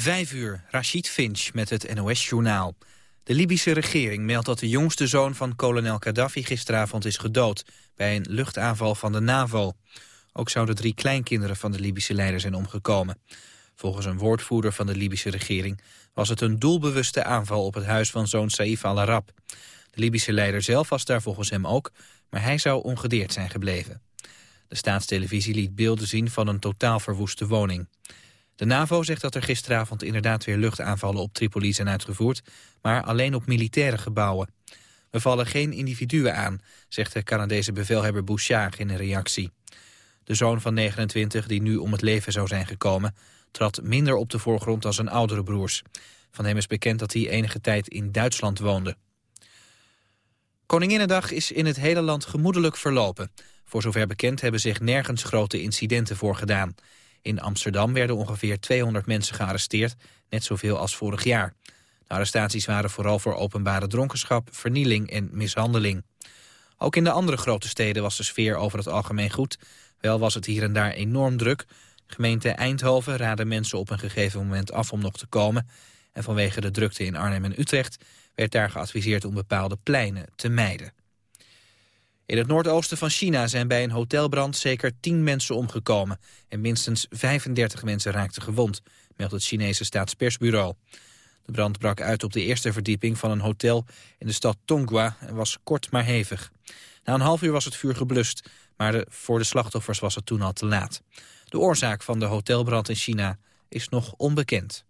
Vijf uur, Rashid Finch met het NOS-journaal. De Libische regering meldt dat de jongste zoon van kolonel Gaddafi gisteravond is gedood... bij een luchtaanval van de NAVO. Ook zouden drie kleinkinderen van de Libische leider zijn omgekomen. Volgens een woordvoerder van de Libische regering... was het een doelbewuste aanval op het huis van zoon Saif al-Arab. De Libische leider zelf was daar volgens hem ook... maar hij zou ongedeerd zijn gebleven. De staatstelevisie liet beelden zien van een totaal verwoeste woning. De NAVO zegt dat er gisteravond inderdaad weer luchtaanvallen op Tripoli zijn uitgevoerd, maar alleen op militaire gebouwen. We vallen geen individuen aan, zegt de Canadese bevelhebber Bouchard in een reactie. De zoon van 29, die nu om het leven zou zijn gekomen, trad minder op de voorgrond dan zijn oudere broers. Van hem is bekend dat hij enige tijd in Duitsland woonde. Koninginnedag is in het hele land gemoedelijk verlopen. Voor zover bekend hebben zich nergens grote incidenten voorgedaan. In Amsterdam werden ongeveer 200 mensen gearresteerd, net zoveel als vorig jaar. De arrestaties waren vooral voor openbare dronkenschap, vernieling en mishandeling. Ook in de andere grote steden was de sfeer over het algemeen goed. Wel was het hier en daar enorm druk. Gemeente Eindhoven raadde mensen op een gegeven moment af om nog te komen. En vanwege de drukte in Arnhem en Utrecht werd daar geadviseerd om bepaalde pleinen te mijden. In het noordoosten van China zijn bij een hotelbrand zeker 10 mensen omgekomen. En minstens 35 mensen raakten gewond, meldt het Chinese staatspersbureau. De brand brak uit op de eerste verdieping van een hotel in de stad Tonghua en was kort maar hevig. Na een half uur was het vuur geblust, maar voor de slachtoffers was het toen al te laat. De oorzaak van de hotelbrand in China is nog onbekend.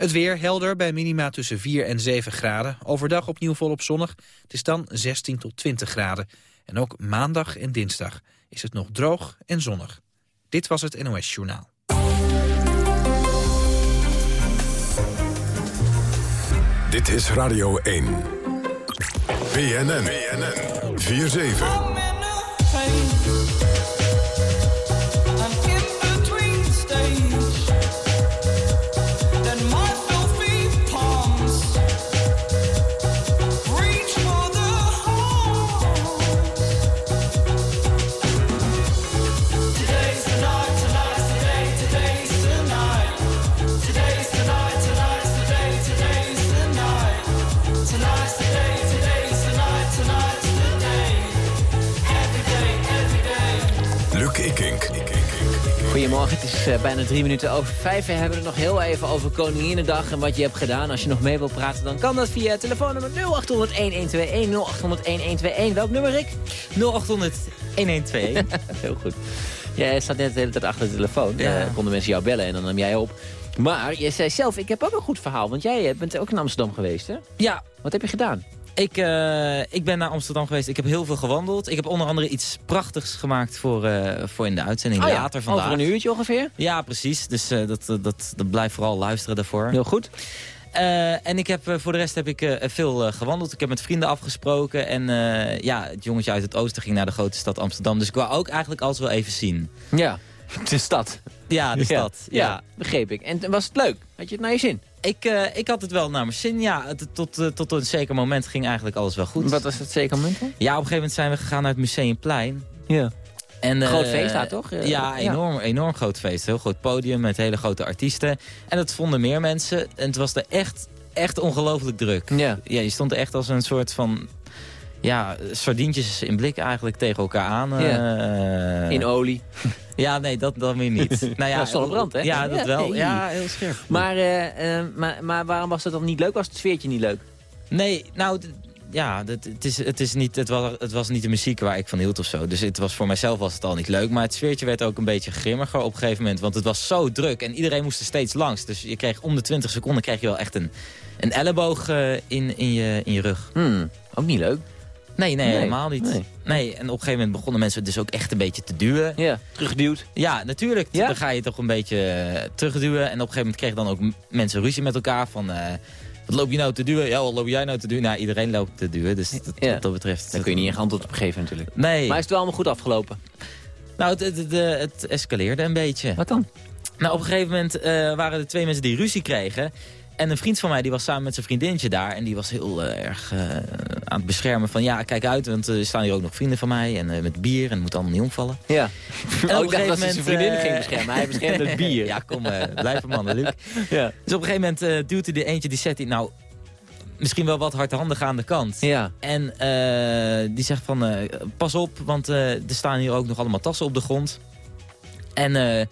Het weer helder bij minima tussen 4 en 7 graden. Overdag opnieuw volop zonnig. Het is dan 16 tot 20 graden. En ook maandag en dinsdag is het nog droog en zonnig. Dit was het NOS Journaal. Dit is Radio 1. BNN. BNN. 4-7. Is uh, bijna drie minuten over vijf. We hebben het nog heel even over Koninginnedag en wat je hebt gedaan. Als je nog mee wilt praten, dan kan dat via telefoonnummer 0800-1121. 0800-1121. Welk nummer, ik? 0800-1121. heel goed. Jij staat net de hele tijd achter de telefoon. Ja. Uh, konden mensen jou bellen en dan nam jij op. Maar je zei zelf, ik heb ook een goed verhaal. Want jij eh, bent ook in Amsterdam geweest, hè? Ja. Wat heb je gedaan? Ik, uh, ik ben naar Amsterdam geweest. Ik heb heel veel gewandeld. Ik heb onder andere iets prachtigs gemaakt voor, uh, voor in de uitzending oh ja, later vandaag. Over een uurtje ongeveer? Ja, precies. Dus uh, dat, dat, dat blijft vooral luisteren daarvoor. Heel goed. en ik heb, voor de rest heb ik veel gewandeld. Ik heb met vrienden afgesproken. En ja, het jongetje uit het oosten ging naar de grote stad Amsterdam. Dus ik wou ook eigenlijk alles wel even zien. Ja, de stad. Ja, de stad. Ja, ja. begreep ik. En was het leuk? Had je het naar je zin? Ik, uh, ik had het wel naar mijn zin, ja. Tot, uh, tot een zeker moment ging eigenlijk alles wel goed. Wat was het zeker moment Ja, op een gegeven moment zijn we gegaan naar het Museumplein. Ja. En, uh, groot feest daar, toch? ja, enorm, enorm groot feest. Heel groot podium met hele grote artiesten. En dat vonden meer mensen. En het was er echt, echt ongelooflijk druk. Ja. ja. Je stond er echt als een soort van... Ja, sardientjes in blik eigenlijk tegen elkaar aan. Ja. in olie. Ja, nee, dat, dat weer niet. nou ja, zonnebrand, hè? Ja, dat wel. Ja, heel scherp. Maar, uh, uh, maar, maar waarom was het dan niet leuk? Was het sfeertje niet leuk? Nee, nou, ja, het, het, is, het, is niet, het, was, het was niet de muziek waar ik van hield of zo. Dus het was, voor mijzelf was het al niet leuk. Maar het sfeertje werd ook een beetje grimmiger op een gegeven moment. Want het was zo druk en iedereen moest er steeds langs. Dus je kreeg om de 20 seconden kreeg je wel echt een, een elleboog uh, in, in, je, in je rug. Hmm, ook niet leuk. Nee, nee, helemaal niet. Nee. nee. en op een gegeven moment begonnen mensen dus ook echt een beetje te duwen. Ja, teruggeduwd. Ja, natuurlijk. Ja? Dan ga je toch een beetje uh, terugduwen. En op een gegeven moment kregen dan ook mensen ruzie met elkaar van... Uh, wat loop je nou te duwen? Ja, wat loop jij nou te duwen? Nou, iedereen loopt te duwen, dus dat, ja. wat dat betreft... Daar kun je niet een antwoord op geven natuurlijk. Nee. Maar is het wel allemaal goed afgelopen? Nou, het, het, het, het escaleerde een beetje. Wat dan? Nou, op een gegeven moment uh, waren er twee mensen die ruzie kregen... En een vriend van mij die was samen met zijn vriendinnetje daar. En die was heel uh, erg uh, aan het beschermen van... ja, kijk uit, want er staan hier ook nog vrienden van mij. En met bier en het moet allemaal niet omvallen. Ja. En ook op dat een gegeven was zijn vriendin eh, ging beschermen. Hij beschermde het bier. ja, kom, eh blijf man, Luc. Ja. Dus op een gegeven moment eh, duwt hij er eentje, die zet hij nou misschien wel wat hardhandig aan de kant. Ja. En eh, die zegt van, eh, pas op, want eh, er staan hier ook nog allemaal tassen op de grond. En eh,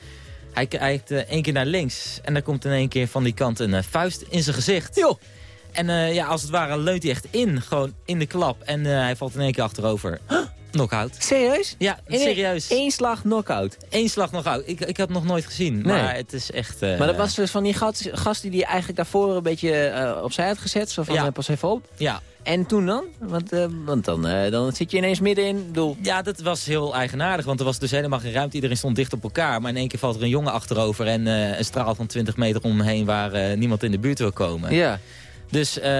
hij kijkt eh, één keer naar links en daar komt in één keer van die kant een eh, vuist in zijn gezicht. Joh. En eh, ja, als het ware leunt hij echt in, gewoon in de klap. En hij valt in één keer achterover. Knockout. Serieus? Ja, In serieus. Eén slag knockout. Eén slag knockout. Ik, ik had het nog nooit gezien, Nee. maar het is echt... eh, Maar dat was dus van die gast, gast die die eigenlijk daarvoor een beetje eh, opzij had gezet. Zo van, Ja. eh, pas even op. Ja, En toen dan? Want, want dan, dan zit je ineens midden in. Ik bedoel, Ja, dat was heel eigenaardig, want er was dus helemaal geen ruimte. Iedereen stond dicht op elkaar, maar in één keer valt er een jongen achterover... en een straal van 20 meter om me heen waar niemand in de buurt wil komen. ja. Dus eh,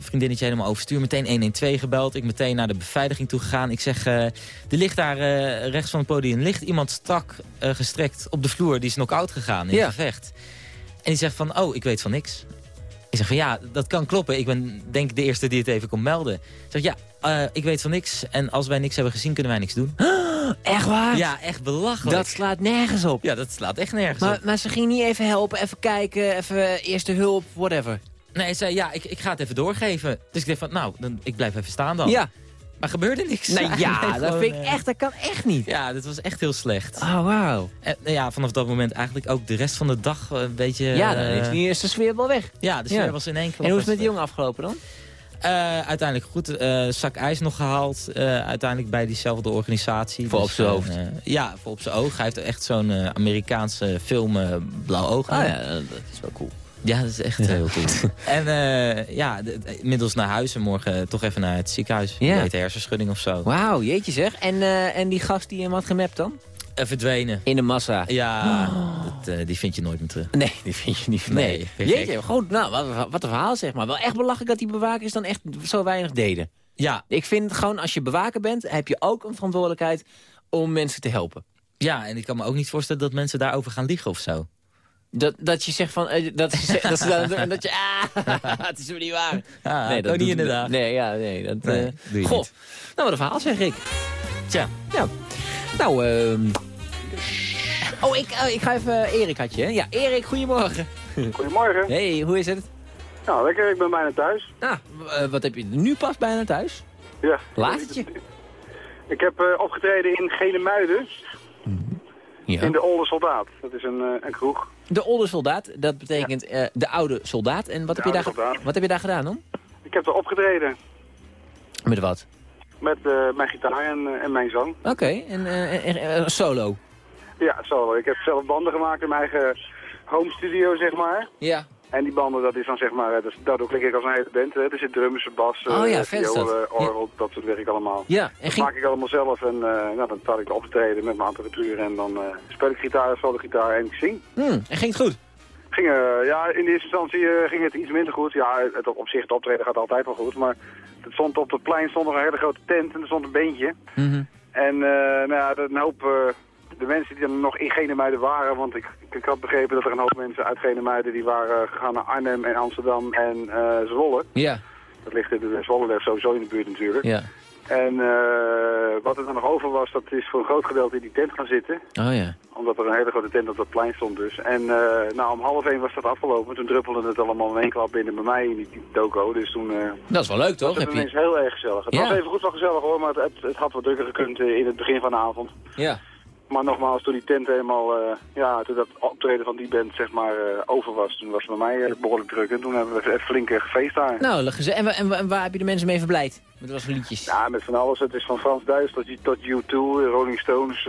vriendinnetje helemaal overstuur, meteen 112 gebeld. Ik meteen naar de beveiliging toe gegaan. Ik zeg, eh, er ligt daar eh, rechts van het podium ligt iemand strak gestrekt op de vloer. Die is knock-out gegaan in Ja. gevecht. En die zegt van, oh, ik weet van niks. Ik zeg van, ja, dat kan kloppen. Ik ben denk ik de eerste die het even kon melden. Ik zeg, ja, ik weet van niks. En als wij niks hebben gezien, kunnen wij niks doen. Echt waar? Ja, echt belachelijk. Dat slaat nergens op. Ja, dat slaat echt nergens Maar, op. maar ze ging niet even helpen, even kijken, even eerste hulp, whatever. Nee, zei, ja, ik, ik ga het even doorgeven. Dus ik dacht van, nou, dan, ik blijf even staan dan. Ja. Maar gebeurde niks. Nee, ja, dat gewoon, vind ik eh, echt, dat kan echt niet. Ja, dit was echt heel slecht. Oh, wauw. En nou ja, vanaf dat moment eigenlijk ook de rest van de dag eh, een beetje... Ja, dan eh, is die eerste sfeer wel weg. Ja, de sfeer Ja. was in één klap. En hoe is het met die jongen afgelopen dan? Uiteindelijk goed. eh, zak ijs nog gehaald. eh, uiteindelijk bij diezelfde organisatie. Voor op zijn hoofd. ja, voor op zijn oog. Hij heeft echt zo'n Amerikaanse film blauw oog. Ah ja, dat is wel cool. Ja, dat is echt heel cool. en eh, ja, de- de- inmiddels naar huis en morgen toch even naar het ziekenhuis. Ja. Heet hersenschudding of zo. Wauw, jeetje zeg. En, eh, en die gast die hem had gemapt dan? En verdwenen. In de massa. Ja, dat, eh, die vind je nooit meer terug. Nee, die vind je niet. Nee, Nee. Jeetje, goed. Nou, wat, wat een verhaal zeg maar. Wel echt belachelijk dat die bewakers dan echt zo weinig deden. Ja, Ik vind gewoon, als je bewaker bent, heb je ook een verantwoordelijkheid om mensen te helpen. ja, en ik kan me ook niet voorstellen dat mensen daarover gaan liegen of zo. Dat, dat je zegt van, eh, dat, zegt, dat ze dan en dat je, ah, het is weer niet waar. Ja, dat ook niet inderdaad. Nee, ja, nee. Dat, Nee, eh, doe je goh. niet. Nou, wat een verhaal zeg ik. Tja, Ja. Nou, ehm Oh, ik, eh, ik ga even... Erik had je, hè? Ja, Erik, goedemorgen. Goedemorgen. Hey, hoe is het? Nou, lekker. Ik ben bijna thuis. Nou, eh, wat heb je nu pas bijna thuis? Ja. Laat het je. Ik heb eh, opgetreden in Gele Muiden, Ja. in de Olde Soldaat. Dat is een, eh, een kroeg. De oude soldaat, dat betekent eh, de oude soldaat. En wat, De heb je, daar, soldaat. wat heb je daar gedaan dan? Ik heb er opgetreden Met wat? met eh, mijn gitaar en, eh, en mijn zang. Oké, en eh, solo. Ja, zo. Ik heb zelf banden gemaakt in mijn eigen home studio, zeg maar. Ja. En die banden, dat is dan zeg maar, eh, dat is- daardoor klink ik als een hele band. Hè. Er zit drums, bas, eh, Oh ja, dat. eh, orgel, dat soort werk allemaal. Ja, en Dat ging... maak ik allemaal zelf en eh, nou, dan sta ik opgetreden met mijn apparatuur en dan eh, speel ik gitaar, solo gitaar en ik zing. Hmm, en ging het goed? Ging, eh, ja, in eerste instantie eh, ging het iets minder goed. Ja, het, op zich het optreden gaat altijd wel goed, maar het stond op het plein stond nog een hele grote tent en er stond een beentje. Mhm. En eh, nou ja, een hoop, eh, de mensen die dan nog in Genemuiden waren, want ik, ik, had begrepen dat er een hoop mensen uit Genemuiden die waren gegaan naar Arnhem en Amsterdam en eh, Zwolle. Ja, Dat ligt in de Zwolle ligt sowieso in de buurt natuurlijk. ja. En eh, wat er dan nog over was, dat is voor een groot gedeelte in die tent gaan zitten Oh ja. omdat er een hele grote tent op dat plein stond dus. En eh, nou, om half één was dat afgelopen. Toen druppelde het allemaal in één klap binnen bij mij in die, toko. Dus toen Dat is wel leuk, toch? het ineens je... heel erg gezellig. Het Ja. was even goed wel gezellig hoor, maar het, het, het had wat drukker gekund in het begin van de avond. Ja. Maar nogmaals, toen die tent helemaal, eh, ja, toen dat optreden van die band zeg maar eh, over was, toen was het bij mij eh, behoorlijk druk. En toen hebben we even flink eh, gefeest daar. Nou, geze- en, wa- en, wa- en waar heb je de mensen mee verblijd? Met wat voor liedjes? Ja, met van alles. Het is van Frans Duits tot, tot U2, Rolling Stones,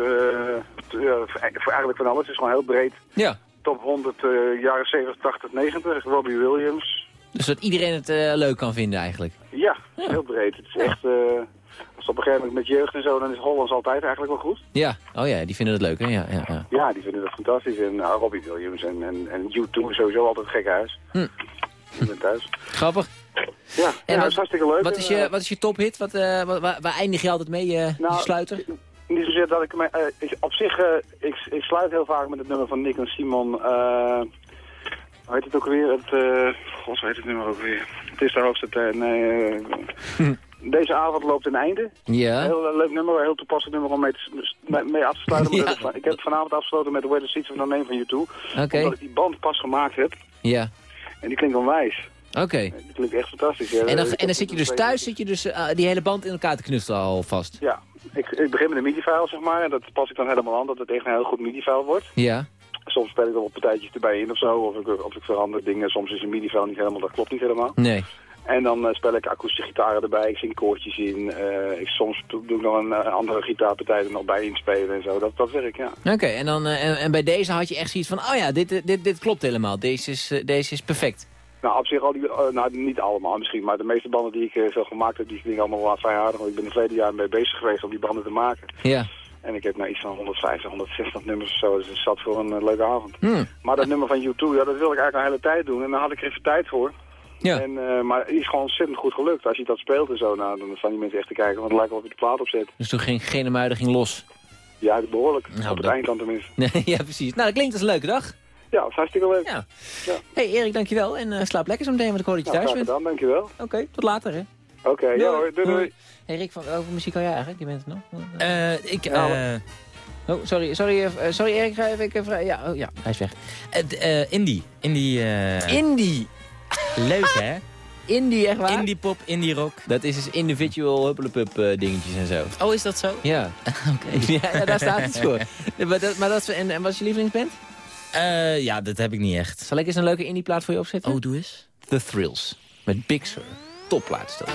ja, voor eigenlijk van alles. Het is gewoon heel breed. Ja. top 100 eh, jaren 70, 80, 90. Robbie Williams. Dus dat iedereen het eh, leuk kan vinden eigenlijk. Ja, het heel breed. Het is echt, eh, als het op een gegeven moment met jeugd en zo, dan is Hollands altijd eigenlijk wel goed. Ja. Oh ja, die vinden het leuk, hè? Ja, ja, ja. Ja, die vinden dat fantastisch. En nou, Robbie Williams en, en, en U2 is sowieso altijd gek huis. Hm. Ik ben thuis. Grappig. Ja, En ja wat- dat is hartstikke leuk. Wat is je, eh, wat is je tophit? Wat, waar, waar eindig je altijd mee, Nou, je sluiter? Niet zozeer dat ik... me- ik op zich, ik, ik sluit heel vaak met het nummer van Nick en Simon. Eh, Hoe heet het ook weer? Het, uh, God, heet het nummer ook weer? Het is de hoogste... nee, uh, Deze avond loopt een einde. Ja. Heel leuk nummer, heel toepasselijk nummer om mee, te, mee af te sluiten. ja. Ik heb het vanavond afgesloten met The Weather Seats van de van YouTube. Oké. Okay. Omdat ik die band pas gemaakt heb. Ja. En die klinkt onwijs. Oké. Okay. Die klinkt echt fantastisch. En dan, en dan zit je dus thuis, zit je dus uh, die hele band in elkaar te knutselen al vast? Ja. Ik, ik begin met een MIDI-file, zeg maar. En dat pas ik dan helemaal aan, dat het echt een heel goed MIDI-file wordt. Ja. Soms speel ik er wat partijtjes erbij in of zo. Of ik, of ik verander dingen. Soms is een MIDI-file niet helemaal, dat klopt niet helemaal. Nee. En dan uh, speel ik akoestische gitaren erbij, ik zing koortjes in. Uh, ik, soms doe, ik nog een uh, andere gitaarpartij er nog bij inspelen en zo. Dat, dat werk, ja. Oké, okay, en, dan en, en, bij deze had je echt zoiets van, oh ja, dit, dit, dit klopt helemaal. Deze is, deze is perfect. Nou, op zich al die, nou, niet allemaal misschien, maar de meeste banden die ik zo gemaakt heb, die dingen allemaal wel vrij aardig. Want ik ben er verleden jaar mee bezig geweest om die banden te maken. Ja. En ik heb nou iets van 150, 160 nummers of zo. Dus het zat voor een leuke avond. Hmm. Maar dat nummer van YouTube, ja, dat wil ik eigenlijk een hele tijd doen. En dan had ik er even tijd voor. Ja. En, uh, maar het is gewoon ontzettend goed gelukt. Als je dat speelt en zo, nou, dan staan die mensen echt te kijken. Want het lijkt wel of je de plaat opzet. Dus toen ging geen muiden ging los? Ja, behoorlijk. Nou, Op het dat... eind dan tenminste. Nee, ja, precies. Nou, dat klinkt als een leuke dag. Ja, dat is hartstikke leuk. Ja. ja. hey, Erik, dankjewel. En uh, slaap lekker zo meteen, want ik hoor dat je nou, thuis bent. gedaan, dankjewel. Oké, okay, tot later, hè. Oké, okay, ja hoor. Doei, doei. Hey, Rick, van welke muziek hou jij eigenlijk? Je bent het nog? Uh, ik... Nou, Oh, sorry, sorry, uh, sorry Erik, ga even... Uh, ja, oh, ja, hij is weg. Uh, indie. Indie. Indie. Leuk, hè? Indie, echt waar? Indie pop, indie rock. Dat is dus individual huppelepup uh, dingetjes en zo. Oh, is dat zo? Ja. Oké. Okay. ja, daar staat iets voor. maar dat, maar dat en, en wat is je lievelingsband? Uh, ja, dat heb ik niet echt. Zal ik eens een leuke indie plaat voor je opzetten? Oh, doe eens. The Thrills. Met Big Sur. Topplaat is dat.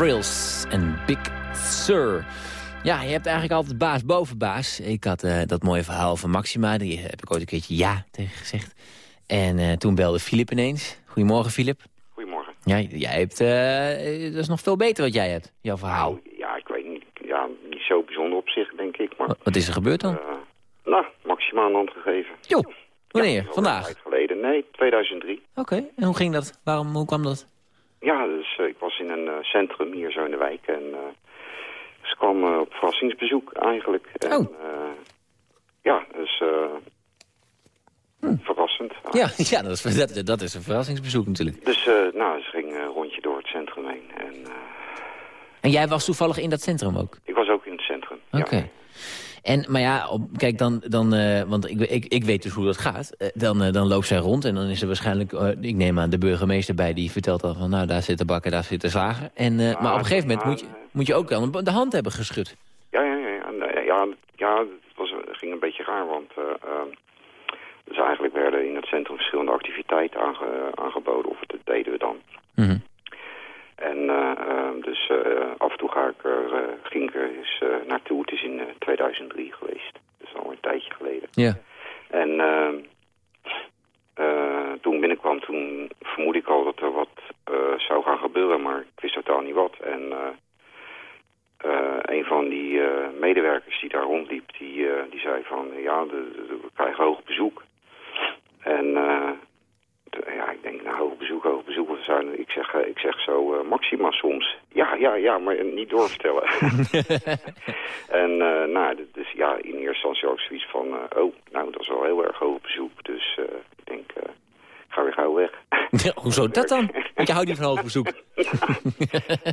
Thrills en Big Sur. Ja, je hebt eigenlijk altijd baas boven baas. Ik had uh, dat mooie verhaal van Maxima. Die heb ik ooit een keertje ja tegen gezegd. En uh, toen belde Filip ineens. Goedemorgen, Filip. Goedemorgen. Ja, jij hebt, uh, dat is nog veel beter wat jij hebt, jouw verhaal. Nou, ja, ik weet niet, ja, niet zo bijzonder op zich, denk ik. Maar, wat is er gebeurd dan? Nou, maximaal een hand gegeven. Jo, wanneer? Vandaag? Een tijd geleden, nee, 2003. Oké, en hoe ging dat? Waarom, hoe kwam dat? Ja, dus ik was in een centrum hier zo in de wijk en ze kwam op verrassingsbezoek eigenlijk. En, oh. ja, dus Hm. Verrassend. Ja, ja dat, is, dat, dat, is een verrassingsbezoek natuurlijk. Dus uh, nou, ze ging een rondje door het centrum heen. En, uh... en jij was toevallig in dat centrum ook? Ik was ook in het centrum, Oké. En, maar ja, op, kijk, dan, dan uh, want ik, ik, ik weet dus hoe dat gaat. dan, dan loopt zij rond en dan is er waarschijnlijk, ik neem aan de burgemeester bij... die vertelt dan van, nou, daar zit de bakker, daar zit de slager. En, maar op een gegeven moment moet je, moet je ook wel de hand hebben geschud. Ja, ja, ja. Ja, ja, het was, ging een beetje raar, want... Dus eigenlijk werden in het centrum verschillende activiteiten aangeboden, of dat deden we dan. Mhm. En uh, dus uh, af en toe ga ik er, ging ik er eens naartoe. Het is in 2003 geweest. Dat is al een tijdje geleden. Ja. En ehm, toen binnenkwam, toen vermoed ik al dat er wat zou gaan gebeuren, maar ik wist totaal niet wat. En een van die medewerkers die daar rondliep, die, die zei van, ja, we krijgen hoog bezoek. En ja, ik denk, nou, hoog bezoek, hoog bezoek. Zijn, ik, zeg, uh, ik zeg zo, uh, Maxima soms. Ja, ja, ja, maar niet doorvertellen. en nou, dus ja, in eerste instantie ook zoiets van, oh, nou, dat is wel heel erg hoog bezoek. Dus ik denk, ga weer gauw weg. hoezo dat dan? Want je houdt niet van hoog bezoek.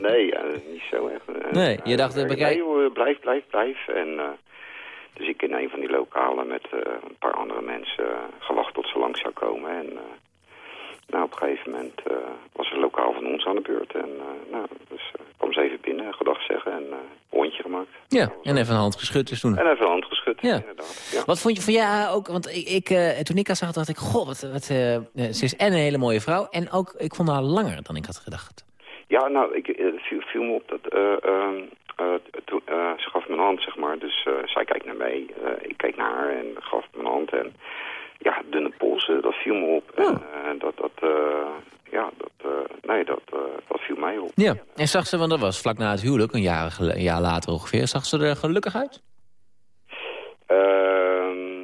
nee, niet zo echt. nee, je dacht... nee, blijf, blijf, blijf. En dus ik in een van die lokalen met uh, een paar andere mensen uh, gewacht tot ze langs zou komen. En uh, nou, op een gegeven moment was er lokaal van ons aan de beurt. En nou, dus kwam ze even binnen, gedag zeggen en een rondje gemaakt. Ja, en even een hand geschud dus toen. En even een hand geschud, ja. inderdaad. Ja. Wat vond je van ja ook, want ik, ik toen ik haar zag, dacht ik, goh, wat, wat, ze is en een hele mooie vrouw. En ook, ik vond haar langer dan ik had gedacht. Ja, nou, ik viel, viel me op dat ehm, uh, uh, ze gaf mijn hand, zeg maar. Dus uh, zij kijkt naar mij, ik keek naar haar en gaf mijn hand. En ja, dunne polsen, dat viel me op. Oh. En dat, dat, ja, dat, nee, dat, dat viel mij op. Ja, en zag ze, want dat was vlak na het huwelijk, een jaar, een jaar later ongeveer. Zag ze er gelukkig uit? Ehm,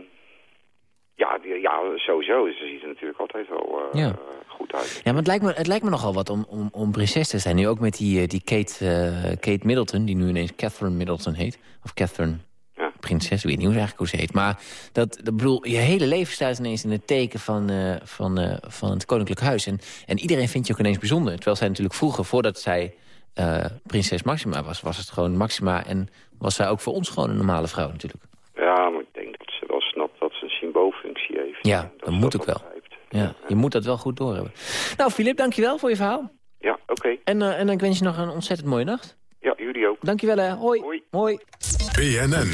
ja, ja, sowieso. Ze ziet er natuurlijk altijd wel ja goed uit. Ja, maar het lijkt me, het lijkt me nogal wat om, om, om prinses te zijn. Nu ook met die, eh, die Kate, Kate Middleton, die nu ineens Catherine Middleton heet. Of Catherine. Prinses, ik weet niet hoe ze eigenlijk hoe ze heet. Maar dat, dat bedoel, je hele leven staat ineens in het teken van, uh, van, uh, van het koninklijk huis. En, en iedereen vindt je ook ineens bijzonder. Terwijl zij natuurlijk vroeger, voordat zij uh, prinses Maxima was, was het gewoon Maxima. En was zij ook voor ons gewoon een normale vrouw natuurlijk. Ja, maar ik denk dat ze wel snapt dat ze een symboolfunctie heeft. Ja, dat, moet ook wel ja, je moet dat wel goed doorhebben. Nou, Filip, dankjewel voor je verhaal. Ja, oké. En, en dan wens je nog een ontzettend mooie nacht. Ja, jullie ook. Dankjewel, hè. Hoi. Hoi. Hoi. BNN.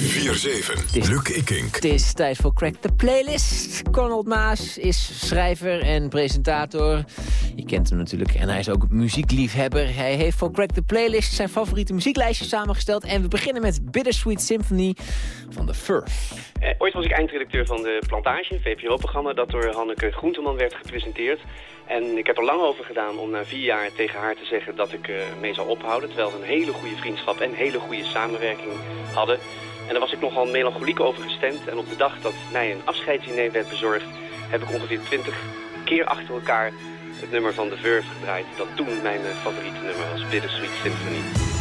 4-7. Luc Ikink. Het is tijd voor Crack the Playlist. Conald Maas is schrijver en presentator. Je kent hem natuurlijk. En hij is ook muziekliefhebber. Hij heeft voor Crack the Playlist zijn favoriete muzieklijstjes samengesteld. En we beginnen met Bittersweet Symphony van The Furf. Eh, ooit was ik eindredacteur van de Plantage, een VPRO-programma... dat door Hanneke Groenteman werd gepresenteerd. En ik heb er lang over gedaan om na vier jaar tegen haar te zeggen dat ik uh, mee zou ophouden. Terwijl we een hele goede vriendschap en hele goede samenwerking hadden. En daar was ik nogal melancholiek over gestemd. En op de dag dat mij een afscheidsdiner werd bezorgd... heb ik ongeveer twintig keer achter elkaar het nummer van The Verve gedraaid. Dat toen mijn favoriete nummer was, Bittersweet Symphony.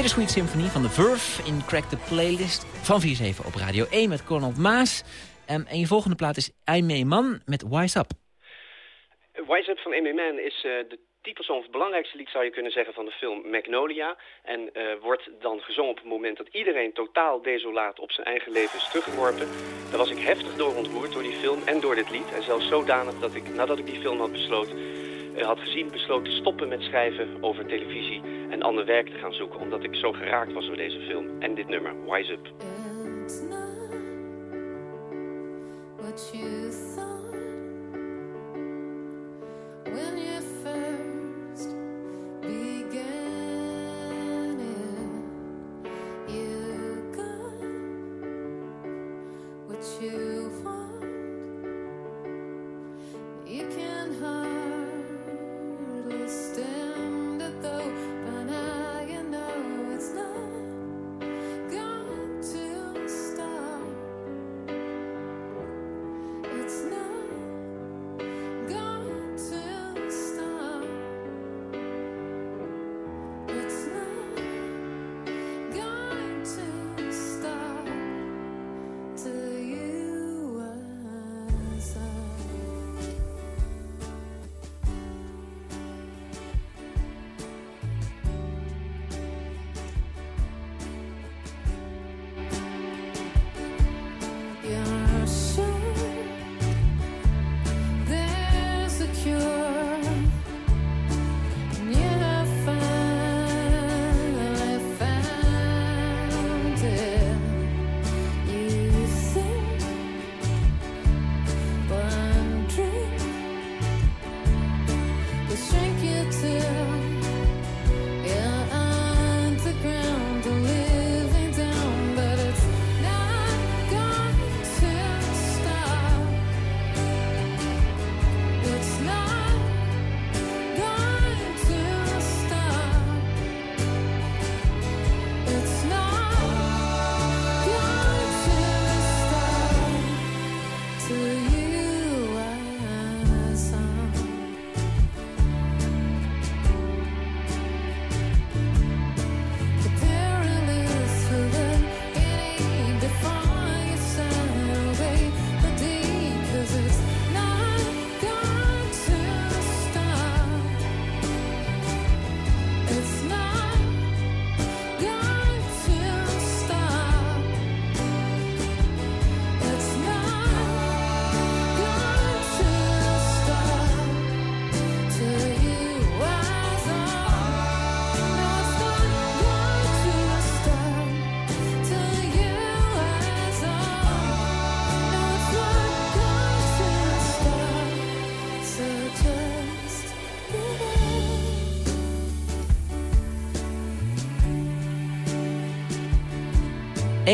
Bittersweet Symphony van The Verve in Crack the Playlist van 4-7 op Radio 1 met Cornel Maas. Um, en je volgende plaat is I'm Man met Wise Up. Wise Up van M.A. Man is uh, de titelsong, of belangrijkste lied zou je kunnen zeggen van de film Magnolia. En uh, wordt dan gezongen op het moment dat iedereen totaal desolaat op zijn eigen leven is teruggeworpen. Daar was ik heftig door ontroerd door die film en door dit lied. En zelfs zodanig dat ik, nadat ik die film had besloten, had gezien, besloot te stoppen met schrijven over televisie en ander werk te gaan zoeken. Omdat ik zo geraakt was door deze film en dit nummer, Wise Up. you you can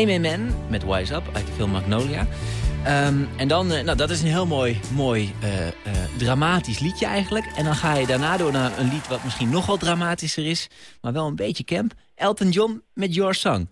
MMN met Wise Up uit de film Magnolia. Ehm, en dan, uh, nou, dat is een heel mooi, mooi uh, uh, dramatisch liedje eigenlijk. En dan ga je daarna door naar een lied wat misschien nog dramatischer is... maar wel een beetje camp. Elton John met Your Song.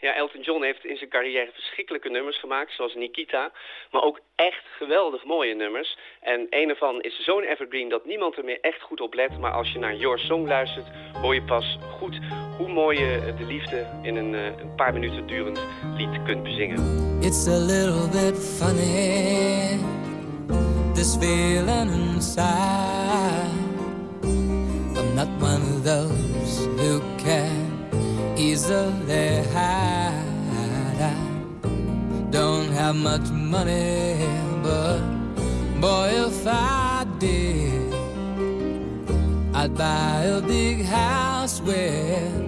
Ja, Elton John heeft in zijn carrière verschrikkelijke nummers gemaakt, zoals Nikita. Maar ook echt geweldig mooie nummers. En een ervan is zo'n evergreen dat niemand er meer echt goed op let. Maar als je naar Your Song luistert, hoor je pas goed hoe mooi je de liefde in een, een paar minuten durend lied kunt bezingen. It's a little bit funny, this feeling inside. I'm not one of those who can easily hide. I don't have much money, but boy, if I did, I'd buy a big house where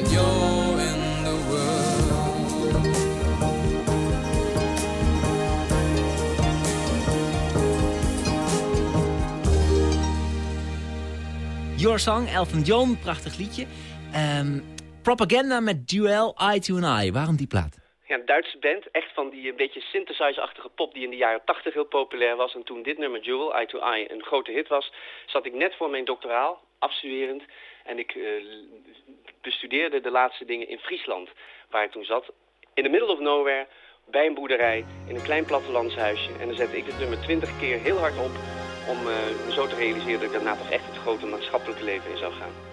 while you're in the world. Your Song, Elton John, prachtig liedje. Um, Propaganda met Duel Eye to an Eye. Waarom die plaat? Ja, een Duitse band. Echt van die een beetje synthesizer-achtige pop die in de jaren 80 heel populair was. En toen dit nummer Duel Eye to Eye een grote hit was, zat ik net voor mijn doctoraal, afstuderend. En ik uh, bestudeerde de laatste dingen in Friesland, waar ik toen zat. In the middle of nowhere, bij een boerderij, in een klein plattelandshuisje. En dan zette ik het nummer 20 keer heel hard op om me zo te realiseren dat ik daarna toch echt het grote maatschappelijke leven in zou gaan.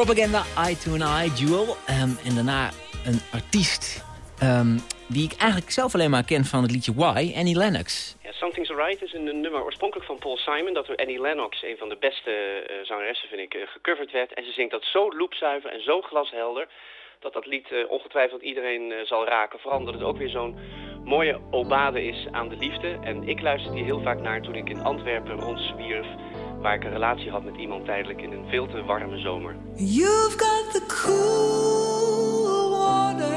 Propaganda, Eye to an Eye, Duel. Um, en daarna een artiest um, die ik eigenlijk zelf alleen maar ken van het liedje Why, Annie Lennox. Something's Alright is een nummer oorspronkelijk van Paul Simon... dat door Annie Lennox, een van de beste uh, zangeressen vind ik, uh, gecoverd werd. En ze zingt dat zo loopzuiver en zo glashelder... dat dat lied uh, ongetwijfeld iedereen zal raken. Vooral omdat het ook weer zo'n mooie obade is aan de liefde. En ik luisterde hier heel vaak naar toen ik in Antwerpen rondzwierf waar ik een relatie had met iemand tijdelijk in een veel te warme zomer. You've got the cool water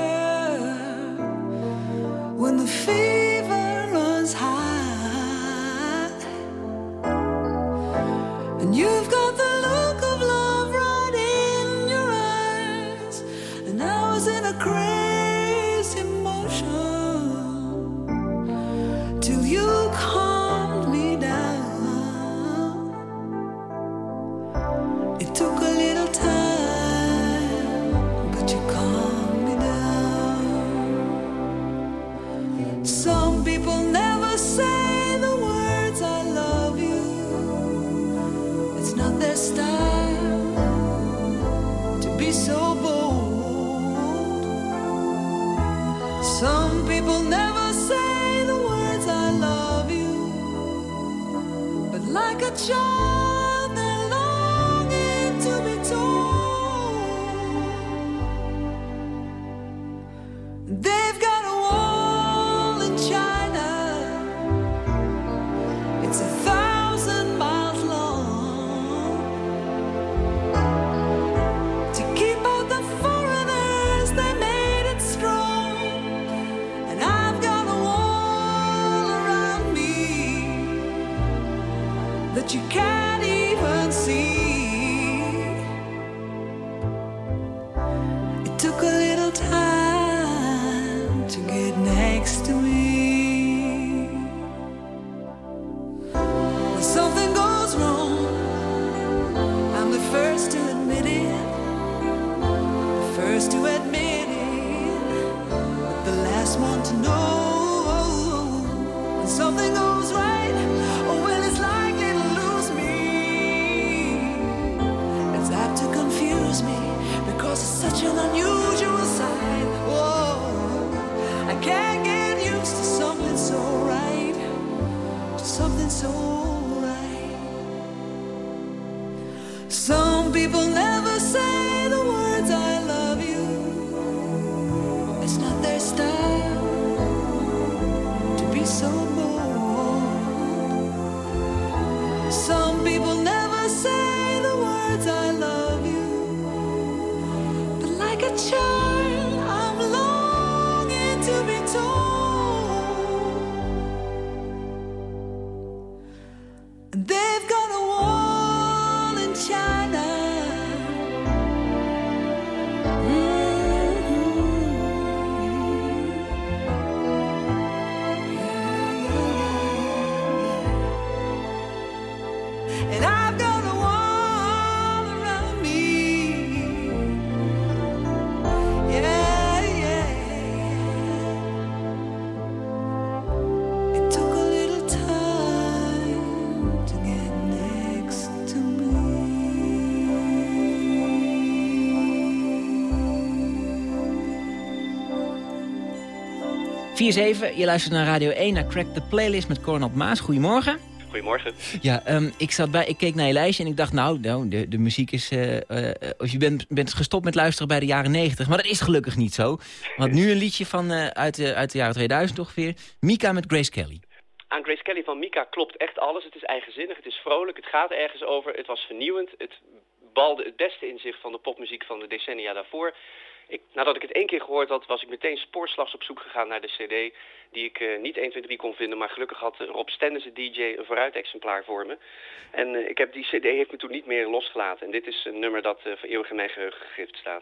when the fever runs high. And you've got 4-7, je luistert naar Radio 1, naar Crack the Playlist met Cornel Maas. Goedemorgen. Goedemorgen. Ja, ehm, ik zat bij, ik keek naar je lijstje en ik dacht, nou, nou de, de muziek is... eh, eh, als je bent, bent gestopt met luisteren bij de jaren 90. Maar dat is gelukkig niet zo. Want nu een liedje van, eh, uit, de, uit de jaren 2000 ongeveer. Mika met Grace Kelly. Aan Grace Kelly van Mika klopt echt alles. Het is eigenzinnig, het is vrolijk, het gaat ergens over. Het was vernieuwend, het balde het beste in zich van de popmuziek van de decennia daarvoor. Ik, nadat ik het één keer gehoord had, was ik meteen spoorslags op zoek gegaan naar de cd... die ik eh, niet 1, 2, 3 kon vinden, maar gelukkig had Rob Stenders, de DJ, een vooruitexemplaar voor me. En eh, ik heb, die cd heeft me toen niet meer losgelaten. En dit is een nummer dat eh, voor eeuwig in mijn geheugen gegrift staat.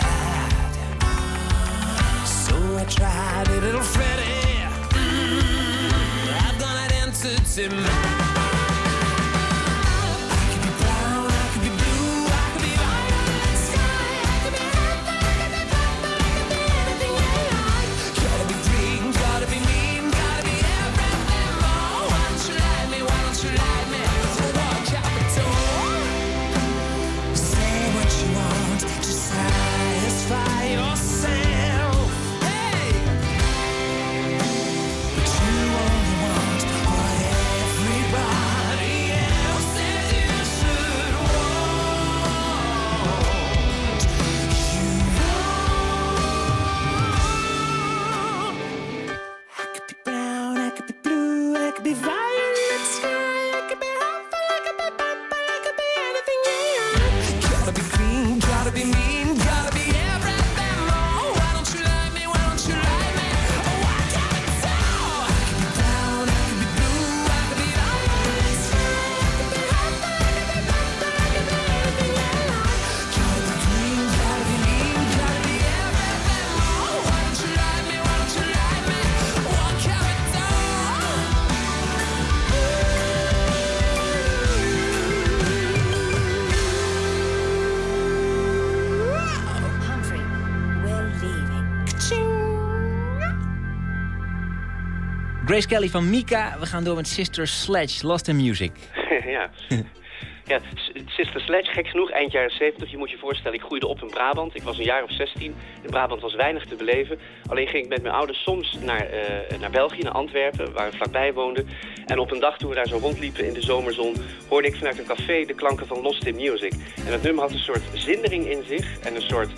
bad. So I tried a little Freddy. Mm -hmm. I've got an answer to my. Grace Kelly van Mika. We gaan door met Sister Sledge, Lost in Music. ja. Ja, Sister Sledge, gek genoeg, eind jaren 70. Je moet je voorstellen, ik groeide op in Brabant. Ik was een jaar of 16. In Brabant was weinig te beleven. Alleen ging ik met mijn ouders soms naar, eh, naar België, naar Antwerpen, waar we vlakbij woonden. En op een dag toen we daar zo rondliepen in de zomerzon, hoorde ik vanuit een café de klanken van Lost in Music. En dat nummer had een soort zindering in zich en een soort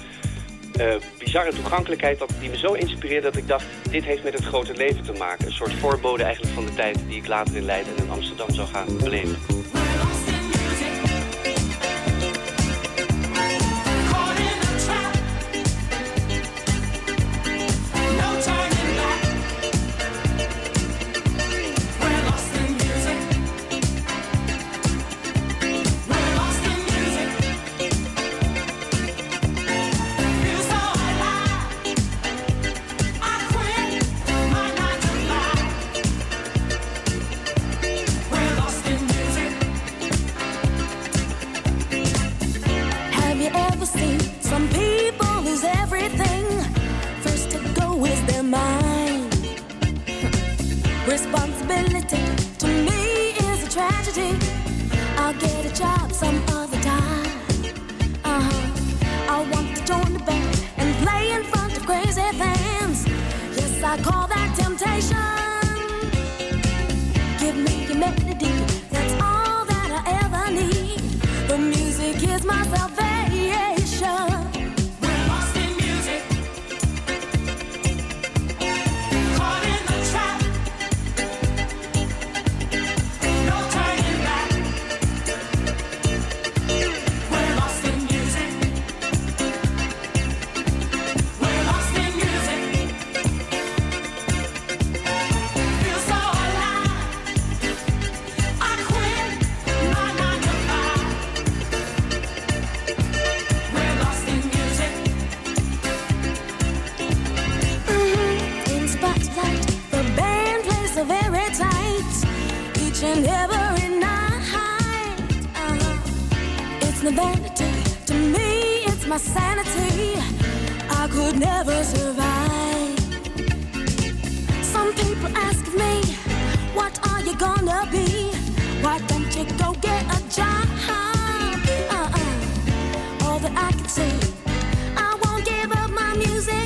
eh, bizarre toegankelijkheid dat, die me zo inspireerde dat ik dacht, dit heeft met het grote leven te maken. Een soort voorbode eigenlijk van de tijd die ik later in Leiden en in Amsterdam zou gaan beleven. Each every night. Uh-huh. It's no vanity to me, it's my sanity. I could never survive. Some people ask me, what are you gonna be? Why don't you go get a job? Uh-uh. All that I can say, I won't give up my music.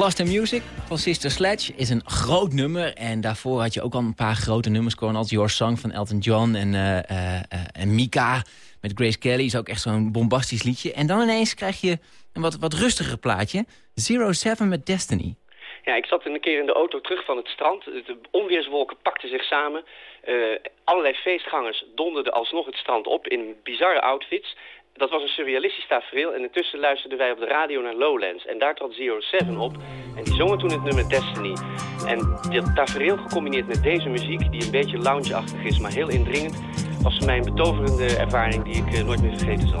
Lost in Music van Sister Sledge is een groot nummer. En daarvoor had je ook al een paar grote nummers. Gewoon als Your Song van Elton John en, eh, en Mika met Grace Kelly. Is ook echt zo'n bombastisch liedje. En dan ineens krijg je een wat, wat rustiger plaatje. Zero Seven met Destiny. Ja, ik zat een keer in de auto terug van het strand. De onweerswolken pakten zich samen. Eh, allerlei feestgangers donderden alsnog het strand op in bizarre outfits. Dat was een surrealistisch tafereel en intussen luisterden wij op de radio naar Lowlands. En daar trad Zero Seven op en die zongen toen het nummer Destiny. En dit tafereel gecombineerd met deze muziek, die een beetje loungeachtig is, maar heel indringend, was voor mij een betoverende ervaring die ik eh, nooit meer vergeten zal.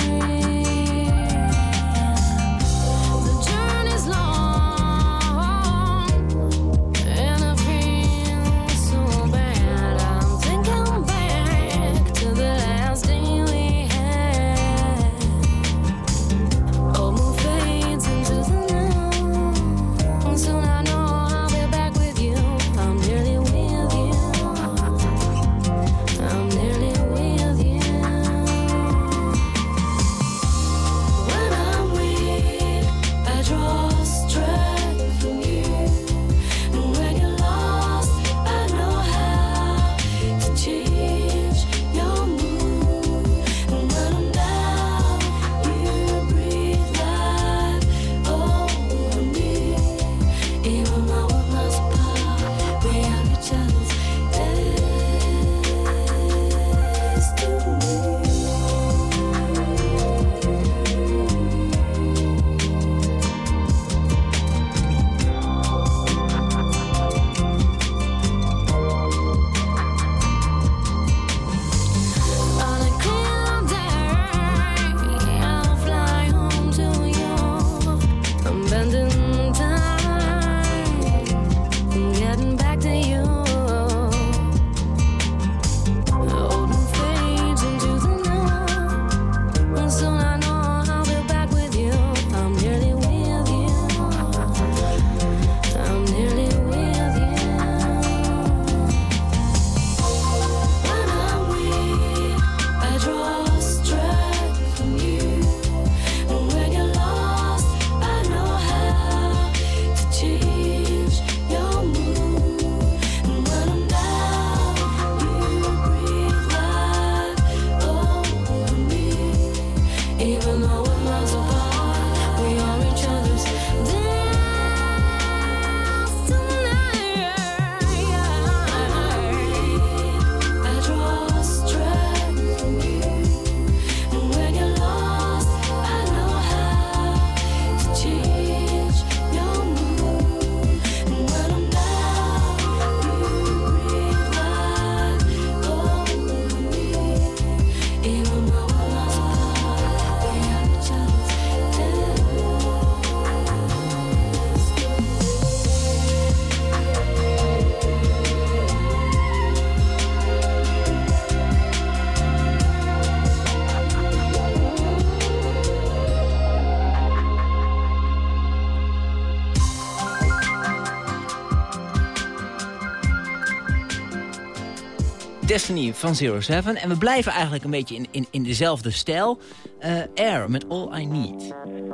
van Zero Seven. En we blijven eigenlijk een beetje in, in, in dezelfde stijl. Uh, Air met All I Need.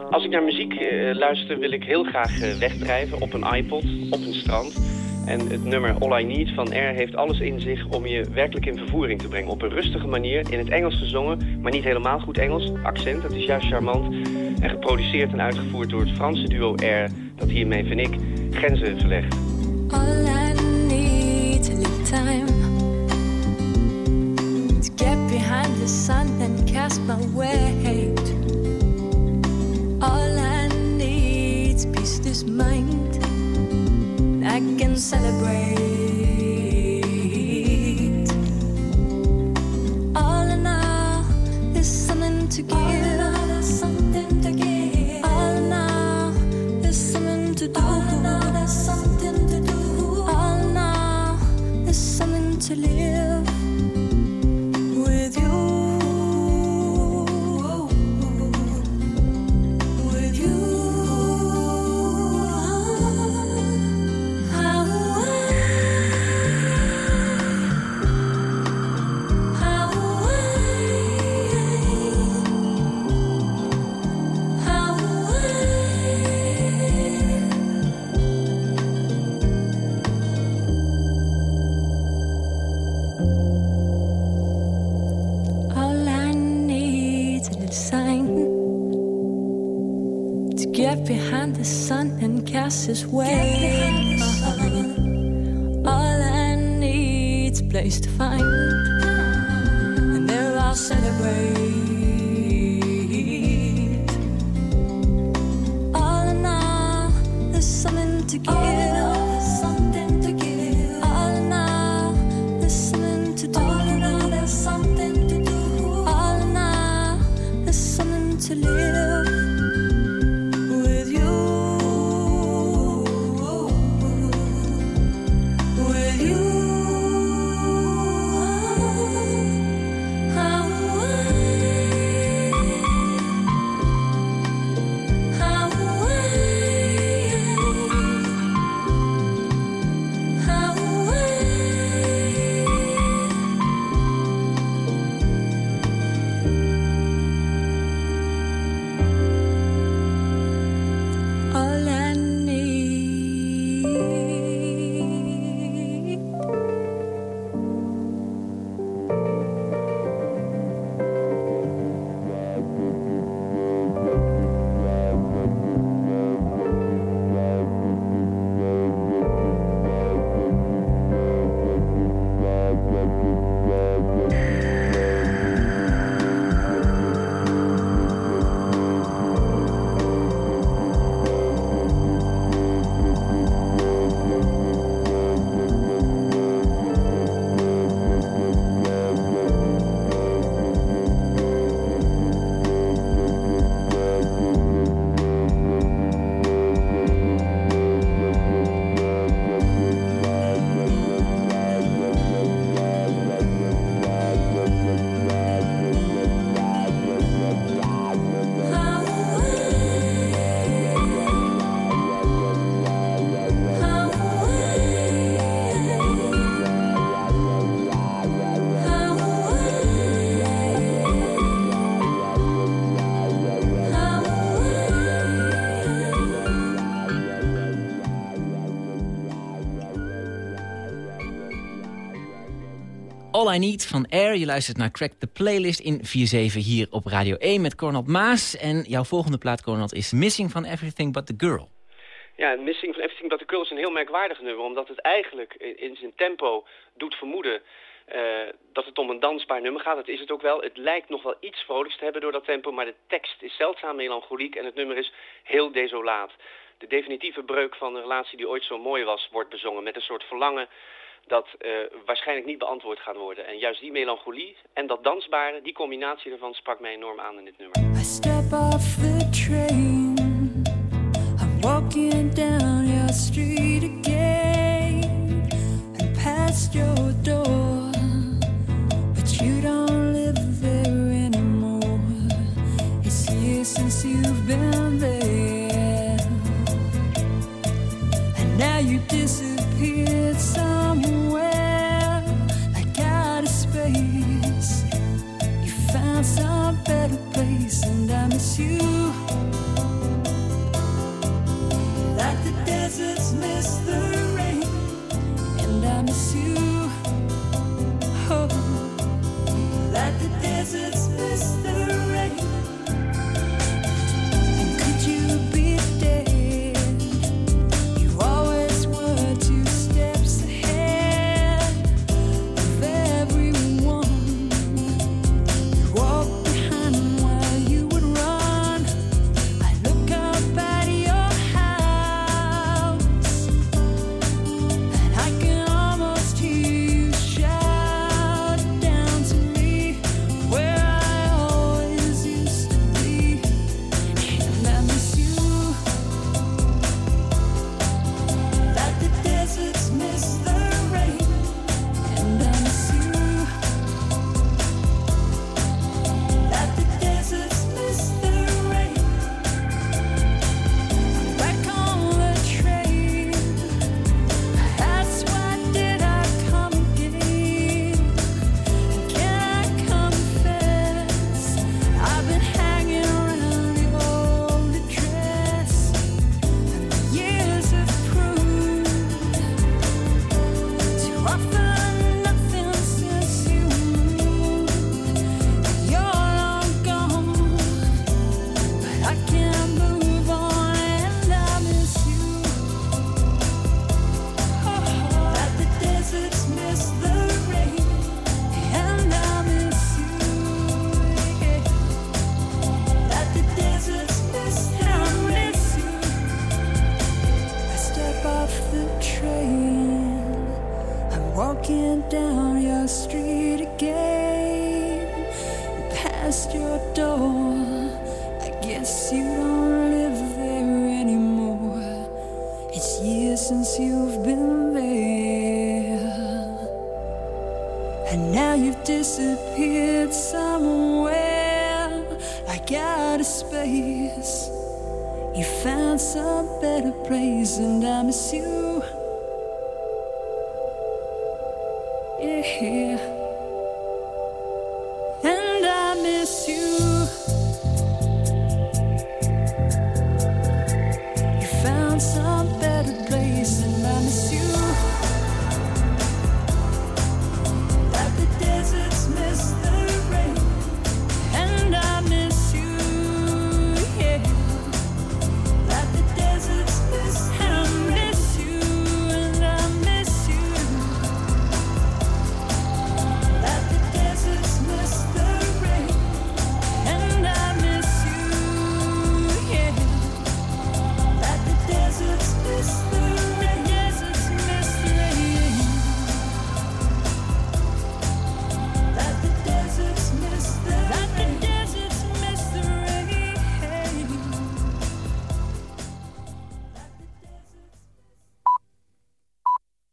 Als ik naar muziek uh, luister wil ik heel graag uh, wegdrijven op een iPod, op een strand. En het nummer All I Need van Air heeft alles in zich om je werkelijk in vervoering te brengen. Op een rustige manier, in het Engels gezongen, maar niet helemaal goed Engels. Accent, dat is juist charmant. En geproduceerd en uitgevoerd door het Franse duo Air, dat hiermee, vind ik, grenzen verlegt. Sun and cast my weight All I need is peace this mind I can celebrate. All in all, there's something to give. All now listen to do I something to give. I Need van Air. Je luistert naar Crack the Playlist in 4-7 hier op Radio 1 met Cornald Maas. En jouw volgende plaat, Cornald, is Missing van Everything But The Girl. Ja, Missing van Everything But The Girl is een heel merkwaardig nummer... omdat het eigenlijk in, zijn tempo doet vermoeden... eh, dat het om een dansbaar nummer gaat. Dat is het ook wel. Het lijkt nog wel iets vrolijks te hebben door dat tempo... maar de tekst is zeldzaam melancholiek en het nummer is heel desolaat. De definitieve breuk van een relatie die ooit zo mooi was... wordt bezongen met een soort verlangen dat eh, waarschijnlijk niet beantwoord gaat worden. En juist die melancholie en dat dansbare, die combinatie ervan sprak mij enorm aan in dit nummer. I step off the train. I'm walking down your street again and past your